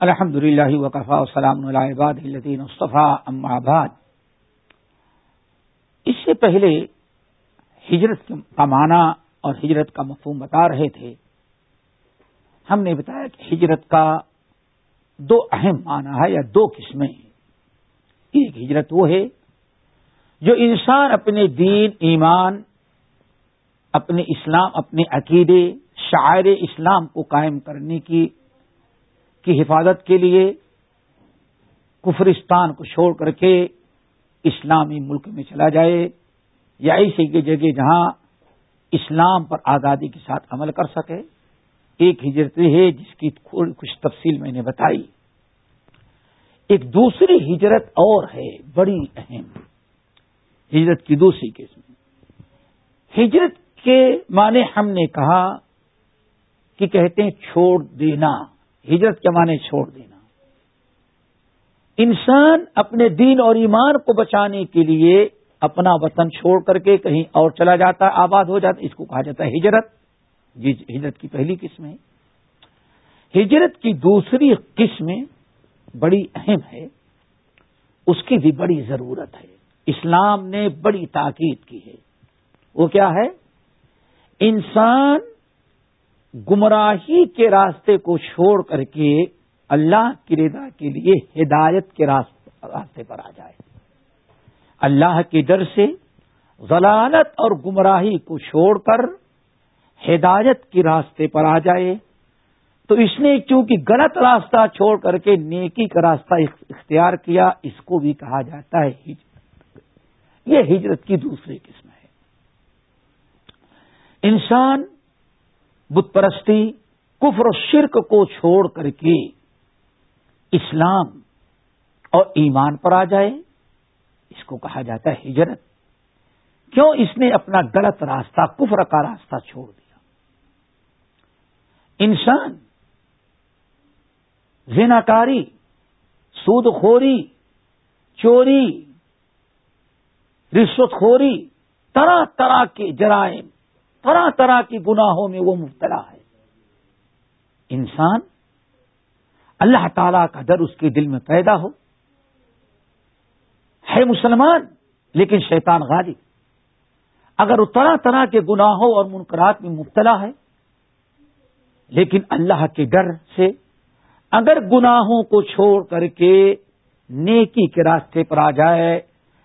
الحمد للہ وقفا وسلام الباد الدین مصطفیٰ آباد اس سے پہلے ہجرت کا معنی اور ہجرت کا مفہوم بتا رہے تھے۔ ہم نے بتایا کہ ہجرت کا دو اہم معنی ہے یا دو قسمیں ہیں۔ ایک ہجرت وہ ہے جو انسان اپنے دین، ایمان، اپنے اسلام، اپنے عقیدے، شاعر اسلام کو قائم کرنے کی کی حفاظت کے لیے کفرستان کو چھوڑ کر کے اسلامی ملک میں چلا جائے، یا ایسی جگہ جہاں اسلام پر آزادی کے ساتھ عمل کر سکے۔ ایک ہجرت ہے جس کی کچھ تفصیل میں نے بتائی۔ ایک دوسری ہجرت اور ہے، بڑی اہم۔ ہجرت کی دوسری قسم۔ ہجرت کے معنی ہم نے کہا کہ کہتے ہیں چھوڑ دینا۔ ہجرت کے معنی چھوڑ دینا۔ انسان اپنے دین اور ایمان کو بچانے کے لیے اپنا وطن چھوڑ کر کے کہیں اور چلا جاتا ہے آباد ہو جاتا، اس کو کہا جاتا ہے ہجرت۔ جی ہجرت کی پہلی قسم ہے۔ ہجرت کی دوسری قسم بڑی اہم ہے، اس کی بھی بڑی ضرورت ہے۔ اسلام نے بڑی تاکید کی ہے۔ وہ کیا ہے؟ انسان گمراہی کے راستے کو چھوڑ کر کے اللہ کی رضا کے لیے ہدایت کے راستے پر آ جائے۔ اللہ کے ڈر سے ضلالت اور گمراہی کو چھوڑ کر ہدایت کے راستے پر آ جائے۔ تو اس نے چونکہ غلط راستہ چھوڑ کر کے نیکی کا راستہ اختیار کیا، اس کو بھی کہا جاتا ہے ہجرت یہ ہجرت کی دوسری قسم ہے۔ انسان بت پرستی کفر و شرک کو چھوڑ کر کے اسلام اور ایمان پر آ جائے، اس کو کہا جاتا ہے ہجرت۔ کیوں اس نے اپنا غلط راستہ، کفر کا راستہ چھوڑ دیا؟ انسان زیناکاری سود خوری چوری، رشوت خوری، طرح طرح کے جرائم طرح طرح کی گناہوں میں وہ مبتلا ہے۔ انسان اللہ تعالی کا ڈر اس کے دل میں پیدا ہو۔ ہے مسلمان، لیکن شیطان غالب۔ اگر وہ طرح طرح کے گناہوں اور منقرات میں مبتلا ہے، لیکن اللہ کے ڈر سے اگر گناہوں کو چھوڑ کر کے نیکی کے راستے پر آ جائے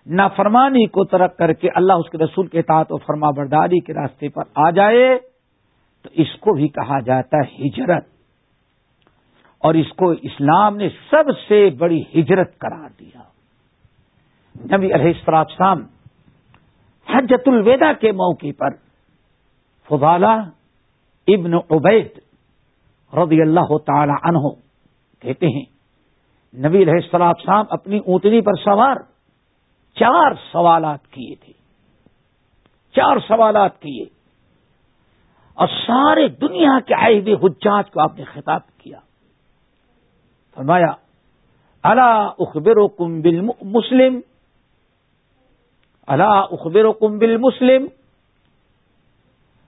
نافرمانی کو ترک کر کے اللہ اس کے رسول کے تحت و فرما برداری کے راستے پر آ جائے تو اس کو بھی کہا جاتا ہے ہجرت۔ اور اس کو اسلام نے سب سے بڑی ہجرت قرار دیا۔ نبی علیہ شام حجت الوداع کے موقع پر فضالہ ابن عبید رضی اللہ تعالی عنہ کہتے ہیں، نبی علیہ السلام شام اپنی اونٹنی پر سوار چار سوالات کیے تھے۔ چار سوالات کیے۔ اور سارے دنیا کے آئے ہوئے حجاج کو آپ نے خطاب کیا۔ فرمایا اللہ اخبر و کمبل مسلم اللہ اخبر و کمبل مسلم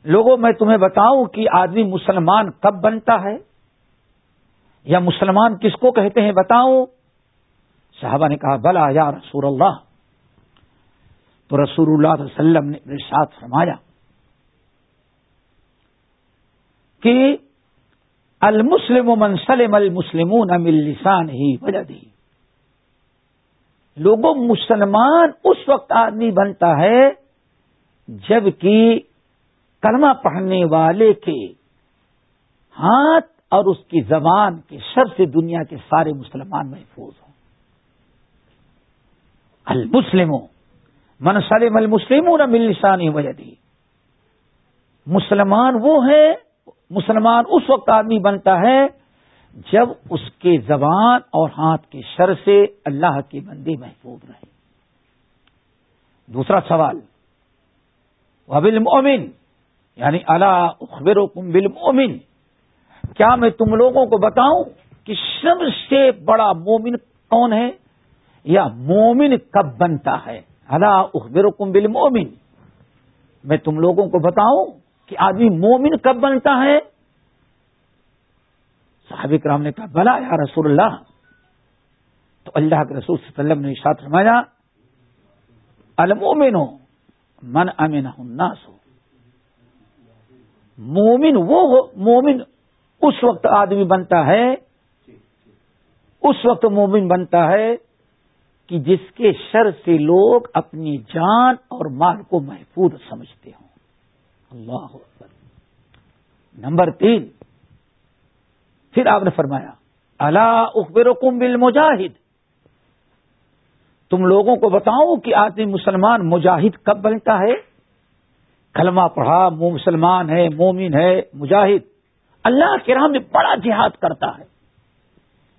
لوگوں، میں تمہیں بتاؤں کہ آدمی مسلمان کب بنتا ہے؟ یا مسلمان کس کو کہتے ہیں بتاؤں؟ صحابہ نے کہا، بلا یا رسول اللہ تو رسول اللہ علیہ وسلم نے ساتھ فرمایا کہ المسلم منسلم المسلم امل لسان ہی وجہ لوگوں مسلمان اس وقت آدمی بنتا ہے جبکہ کلمہ پڑھنے والے کے ہاتھ اور اس کی زبان کے سب سے دنیا کے سارے مسلمان محفوظ ہوں۔ المسلموں من سلم المسلم نہ مل نسانی وجہ دی مسلمان وہ ہے، مسلمان اس وقت آدمی بنتا ہے جب اس کے زبان اور ہاتھ کے شر سے اللہ کے بندے محفوظ رہے دوسرا سوال وبل مومن یعنی اللہ اخبر بل مومن کیا میں تم لوگوں کو بتاؤں کہ سب سے بڑا مومن کون ہے؟ یا مومن کب بنتا ہے؟ اللہ اخبر بل مومن میں تم لوگوں کو بتاؤں کہ آدمی مومن کب بنتا ہے؟ صحابی کرام نے کہا، بلا یا رسول اللہ۔ تو اللہ کے رسول صلی اللہ علیہ وسلم نے ساتھ رمایا المومن ہو من امین الناس۔ ہو مومن وہ ہو، مومن اس وقت آدمی بنتا ہے، اس وقت مومن بنتا ہے کہ جس کے شر سے لوگ اپنی جان اور مال کو محفوظ سمجھتے ہوں۔ اللہ اکبر۔ نمبر تین۔ پھر آپ نے فرمایا اللہ اخبر کم بل مجاہد تم لوگوں کو بتاؤ کہ آدمی مسلمان مجاہد کب بنتا ہے؟ کلمہ پڑھا مسلمان ہے، مومن ہے، مجاہد۔ اللہ کے راہ میں بڑا جہاد کرتا ہے۔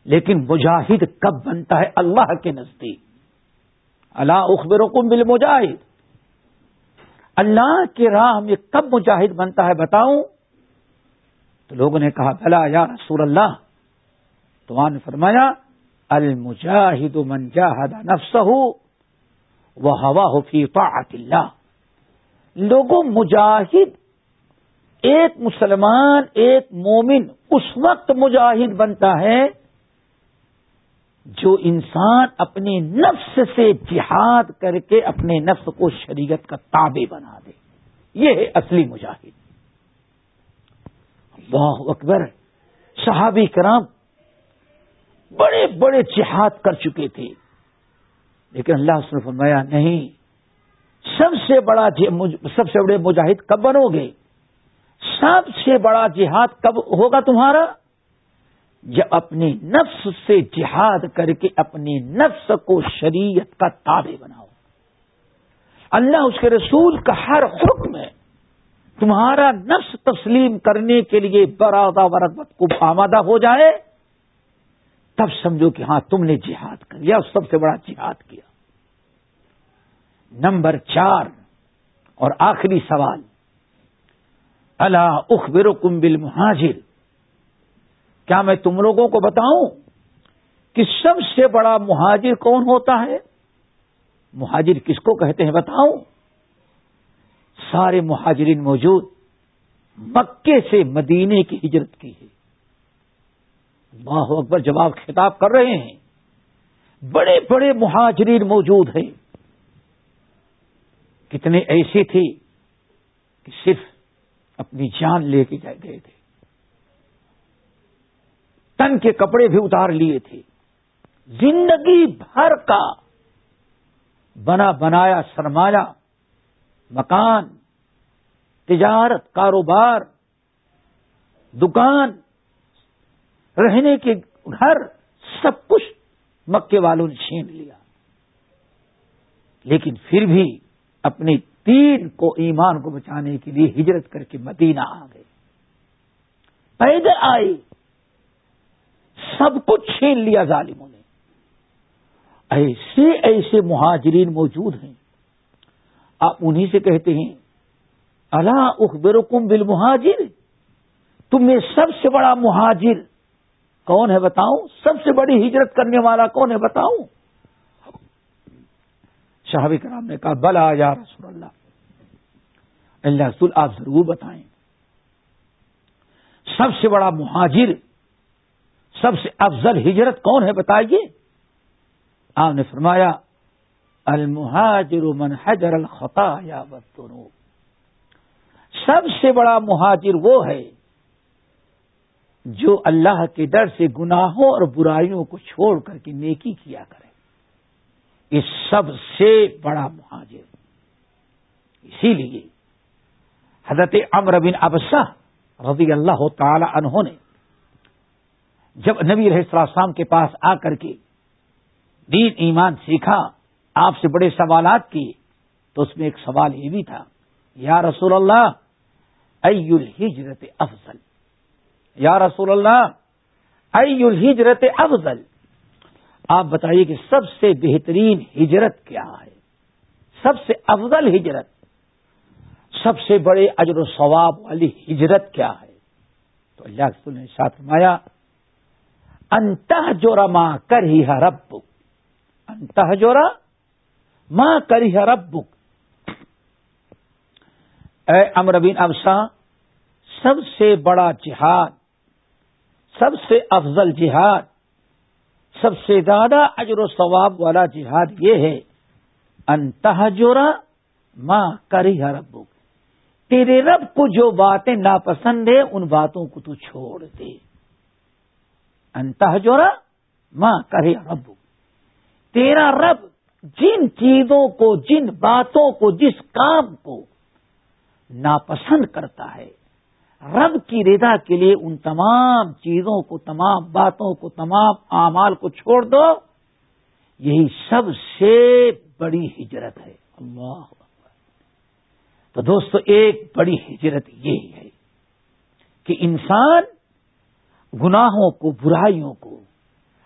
لیکن مجاہد کب بنتا ہے اللہ کے نزدیک؟ اللہ اخبر کم بل مجاہد اللہ کے راہ میں کب مجاہد بنتا ہے بتاؤں؟ تو لوگوں نے کہا، بلا یا رسول اللہ۔ تو نے فرمایا، المجاہد من جاہد نفسہ وہ ہوا ہو فی طاعت اللہ۔ لوگوں مجاہد، ایک مسلمان، ایک مومن اس وقت مجاہد بنتا ہے جو انسان اپنے نفس سے جہاد کر کے اپنے نفس کو شریعت کا تابع بنا دے۔ یہ ہے اصلی مجاہد۔ اللہ اکبر۔ صحابی کرام بڑے بڑے جہاد کر چکے تھے۔ لیکن اللہ اس نے فرمایا، نہیں، سب سے بڑا جی، سب سے بڑے مجاہد کب بنو گے؟ سب سے بڑا جہاد کب ہوگا تمہارا؟ جب اپنی نفس سے جہاد کر کے اپنی نفس کو شریعت کا تابع بناؤ۔ اللہ اس کے رسول کا ہر حکم ہے۔ تمہارا نفس تسلیم کرنے کے لیے برادہ ورغبت کو آمادہ ہو جائے۔ تب سمجھو کہ ہاں تم نے جہاد کر یا سب سے بڑا جہاد کیا۔ نمبر چار اور آخری سوال۔ اللہ اخبر کمبل مہاجر کیا میں تم لوگوں کو بتاؤں کہ سب سے بڑا مہاجر کون ہوتا ہے؟ مہاجر کس کو کہتے ہیں بتاؤں؟ سارے مہاجرین موجود مکے سے مدینے کی ہجرت کی ہے اللہ اکبر جواب خطاب کر رہے ہیں۔ بڑے بڑے مہاجرین موجود ہیں۔ کتنے ایسے تھے کہ صرف اپنی جان لے کے گئے تھے۔ تن کے کپڑے بھی اتار لیے تھے۔ زندگی بھر کا بنا بنایا، سرمایہ، مکان، تجارت، کاروبار، دکان، رہنے کے گھر، سب کچھ مکے والوں نے چھین لیا۔ لیکن پھر بھی اپنی تین کو ایمان کو بچانے کے لیے ہجرت کر کے مدینہ آ گئے۔ پیدل آئے سب کچھ چھین لیا ظالموں نے۔ ایسے ایسے مہاجرین موجود ہیں۔ آپ انہیں سے کہتے ہیں اللہ اخبر کم بل مہاجر تم میں سب سے بڑا مہاجر کون ہے بتاؤں؟ سب سے بڑی ہجرت کرنے والا کون ہے بتاؤں؟ شہابی کرام نے کہا، بلا یا رسول اللہ۔ اللہ رسول، آپ ضرور بتائیں۔ سب سے بڑا مہاجر سب سے افضل ہجرت کون ہے بتائیے؟ آپ نے فرمایا، المہاجر من حجر الخطا یا سب سے بڑا مہاجر وہ ہے جو اللہ کے ڈر سے گناہوں اور برائیوں کو چھوڑ کر کے نیکی کیا کرے۔ یہ سب سے بڑا مہاجر۔ اسی لیے حضرت امر بن ابسا رضی اللہ تعالی انہوں نے جب نبی رہ السلام کے پاس آ کر کے دین ایمان سیکھا، آپ سے بڑے سوالات کیے، تو اس میں ایک سوال یہ بھی تھا، یا رسول اللہ ای الحجرت افضل؟ یا رسول اللہ ای الحجرت افضل؟ آپ بتائیے کہ سب سے بہترین ہجرت کیا ہے؟ سب سے افضل ہجرت، سب سے بڑے اجر و ثواب والی ہجرت کیا ہے؟ تو اللہ رسول نے ساتھ مایا انتہ جورا ماں کر ہی رب انتہ جورا ماں کر ہی رب اے امربین ابسا سب سے بڑا جہاد، سب سے افضل جہاد، سب سے زیادہ اجر و ثواب والا جہاد یہ ہے انتہا جورا ماں کری ربو تیرے رب کو جو باتیں ناپسند ہے ان باتوں کو تو چھوڑ دے۔ انتہ جورا ماں کرے رب تیرا رب جن چیزوں کو، جن باتوں کو، جس کام کو ناپسند کرتا ہے، رب کی ردا کے لیے ان تمام چیزوں کو، تمام باتوں کو، تمام اعمال کو چھوڑ دو، یہی سب سے بڑی ہجرت ہے۔ اللہ تو دوستو، ایک بڑی ہجرت یہی ہے کہ انسان گناہوں کو، برائیوں کو،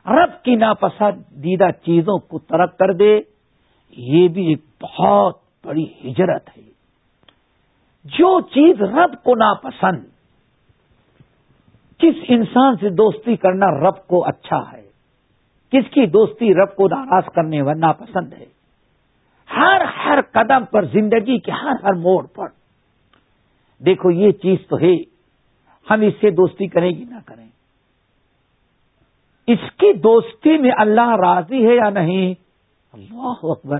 رب کی ناپسندیدہ چیزوں کو ترک کر دے، یہ بھی ایک بہت بڑی ہجرت ہے۔ جو چیز رب کو ناپسند، کس انسان سے دوستی کرنا رب کو اچھا ہے؟ کس کی دوستی رب کو ناراض کرنے والا ناپسند ہے؟ ہر ہر قدم پر زندگی کے ہر ہر موڑ پر۔ دیکھو، یہ چیز تو ہے۔ ہم اس سے دوستی کریں گی نہ کریں اس کی دوستی میں اللہ راضی ہے یا نہیں؟ اللہ اکبر۔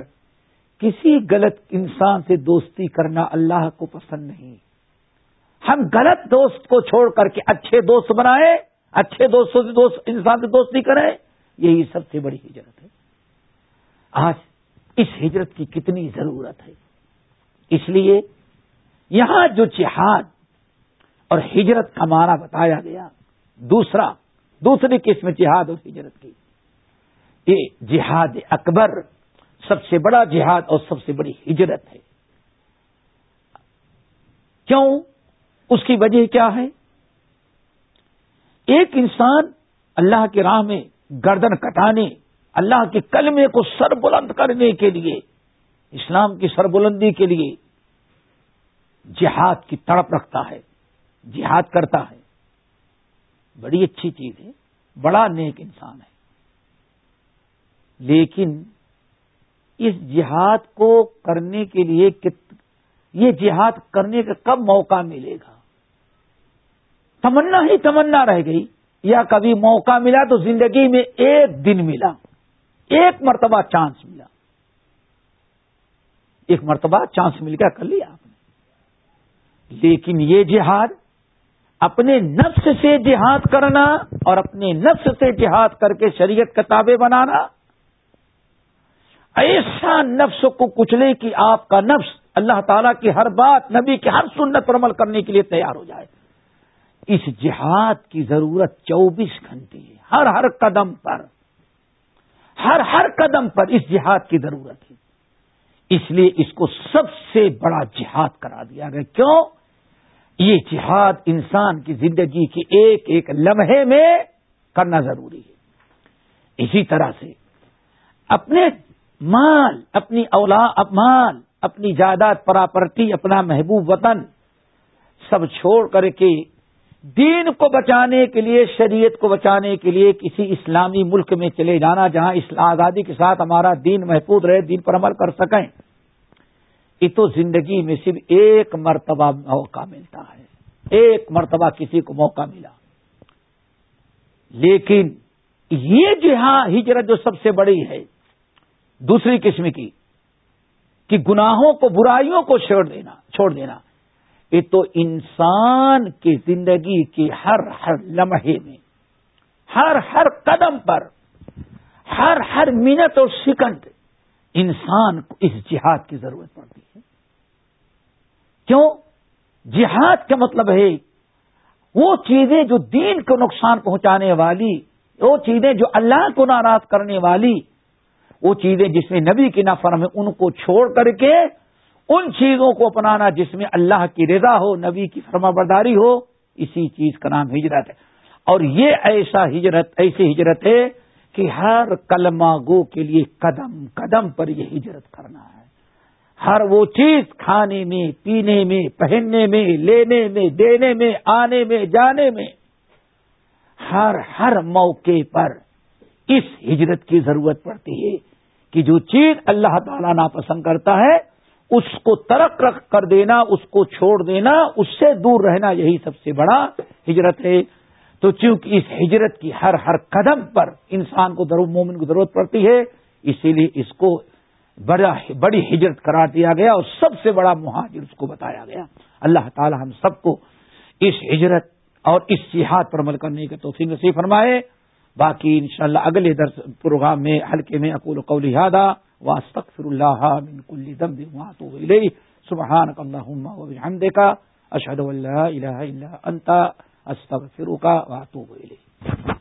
کسی غلط انسان سے دوستی کرنا اللہ کو پسند نہیں۔ ہم غلط دوست کو چھوڑ کر کے اچھے دوست بنائے اچھے دوستوں سے دوست، انسان سے دوستی کریں، یہی سب سے بڑی ہجرت ہے۔ آج اس ہجرت کی کتنی ضرورت ہے۔ اس لیے یہاں جو جہاد اور ہجرت کا معنی بتایا گیا، دوسرا دوسری قسم جہاد اور ہجرت کی۔ یہ جہاد اکبر سب سے بڑا جہاد اور سب سے بڑی ہجرت ہے۔ کیوں؟ اس کی وجہ کیا ہے؟ ایک انسان اللہ کی راہ میں گردن کٹانے، اللہ کے کلمے کو سر بلند کرنے کے لیے، اسلام کی سر بلندی کے لیے جہاد کی تڑپ رکھتا ہے، جہاد کرتا ہے۔ بڑی اچھی چیز ہے، بڑا نیک انسان ہے۔ لیکن اس جہاد کو کرنے کے لیے یہ جہاد کرنے کا کب موقع ملے گا؟ تمنا ہی تمنا رہ گئی۔ یا کبھی موقع ملا تو زندگی میں ایک دن ملا۔ ایک مرتبہ چانس ملا۔ ایک مرتبہ چانس مل گیا کر لیا آپ نے۔ لیکن یہ جہاد اپنے نفس سے جہاد کرنا اور اپنے نفس سے جہاد کر کے شریعت کتابیں بنانا۔ ایسا نفس کو کچلے کہ آپ کا نفس اللہ تعالیٰ کی ہر بات، نبی کی ہر سنت پر عمل کرنے کے لیے تیار ہو جائے۔ اس جہاد کی ضرورت چوبیس گھنٹے ہے ہر ہر قدم پر، ہر ہر قدم پر اس جہاد کی ضرورت ہے۔ اس لیے اس کو سب سے بڑا جہاد کرا دیا گیا۔ کیوں؟ یہ جہاد انسان کی زندگی کے ایک ایک لمحے میں کرنا ضروری ہے۔ اسی طرح سے اپنے مال، اپنی اولاد، مال، اپنی جائیداد پراپرتی اپنا محبوب وطن سب چھوڑ کر کے دین کو بچانے کے لیے، شریعت کو بچانے کے لیے کسی اسلامی ملک میں چلے جانا، جہاں اس آزادی کے ساتھ ہمارا دین محفوظ رہے، دین پر عمل کر سکیں۔ یہ تو زندگی میں صرف ایک مرتبہ موقع ملتا ہے۔ ایک مرتبہ کسی کو موقع ملا۔ لیکن یہ جو ہاں ہجرت جو سب سے بڑی ہے، دوسری قسم کی، کہ گناہوں کو، برائیوں کو چھوڑ دینا چھوڑ دینا۔ یہ تو انسان کی زندگی کے ہر ہر لمحے میں، ہر ہر قدم پر، ہر ہر منٹ اور سیکنڈ انسان کو اس جہاد کی ضرورت پڑتی ہے۔ کیوں؟ جہاد کا مطلب ہے وہ چیزیں جو دین کو نقصان پہنچانے والی، وہ چیزیں جو اللہ کو ناراض کرنے والی، وہ چیزیں جس میں نبی کی نفرم ہے ان کو چھوڑ کر کے ان چیزوں کو اپنانا جس میں اللہ کی رضا ہو، نبی کی فرما برداری ہو، اسی چیز کا نام ہجرت ہے۔ اور یہ ایسا ہجرت، ایسی ہجرت ہے کہ ہر کلمہ گو کے لیے قدم قدم پر یہ ہجرت کرنا ہے۔ ہر وہ چیز کھانے میں، پینے میں، پہننے میں، لینے میں، دینے میں، آنے میں، جانے میں۔ ہر ہر موقع پر اس ہجرت کی ضرورت پڑتی ہے کہ جو چیز اللہ تعالیٰ ناپسند کرتا ہے، اس کو ترک رکھ کر دینا، اس کو چھوڑ دینا، اس سے دور رہنا یہی سب سے بڑا ہجرت ہے۔ تو چونکہ اس ہجرت کی ہر ہر قدم پر انسان کو مومن کو ضرورت پڑتی ہے، اسی لیے اس کو بڑا بڑی ہجرت قرار دیا گیا اور سب سے بڑا مہاجر اس کو بتایا گیا۔ اللہ تعالی ہم سب کو اس ہجرت اور اس سیاحت پر عمل کرنے کے توفیق نصیب فرمائے۔ باقی انشاءاللہ اگلے درس پروگرام میں، حلقے میں اقول قول ہادا واستغفر اللہ من کل ذنب واتوب الیہ۔ سبحانك اللهم وبحمدك اشهد ان لا اله الا انت استغفرك واتوب الیک